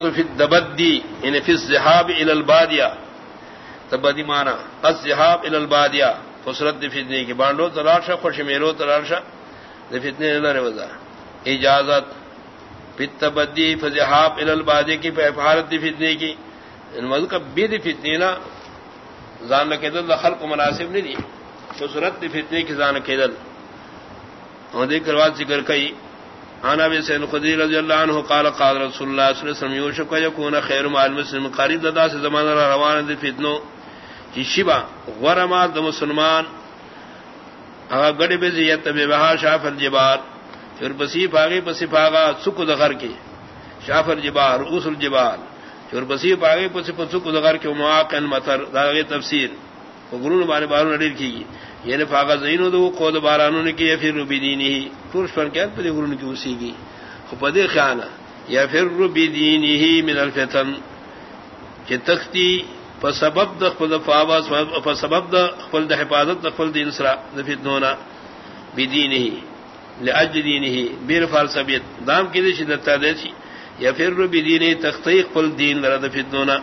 فی الدبدی یعنی فی الزحاب الى البادیہ۔ تبدی مانا الزحاب الى البادیہ۔ فسرت دی فتنے کی بانڈو تلاشا خوش میرو تلاشا دی فتنے نہ روزا اجازت فی التبدی فزحاب الى البادیہ کی فحارت دی فتنے کی۔ یعنی ان مذ کا بی دی فتنے نا، زان لکے دل خلق مناسب نہیں دی۔ فسرت دی فتنے کی زان لکے دل اور دیکھ کروات ذکر کئی۔ انا ابي سيد الخدري رضي الله عنه قال قال رسول الله صلى الله عليه وسلم يوشك يكون خير مع المسلم. قريب ددا سے زمانہ روان دي فتنو کی شبا غرما د مسلمان اگر گڑی بے زیت بے بہا شاف الجبار پھر بسی پاگی بسی پاگا سکو دغر کی. شاف الجبار رؤوس الجبال. پھر بسی پاگی بسی سکو دغر کی، مواقع مطر داغی تفسیر وہ گرون بارے بارون اڈیر کی گی. یعنی فاغا زینو دو قود بارانوں نے کی پھر روبی دینی ہی. پورش پر کیا پدی گرون کی اسی کی پدے خیانہ. یا پھر روبی دینی ہی من الفتن. کہ تختی فسبب دخل فاواز فسبب دخل د حفاظت دخل دین سرا دفتنونا بدینی ہی. لعج دینی ہی. بیر فالسبیت دام کی دی شدتا دیتی یا پھر روبی دینی تختی قل دین لرد فتنونا.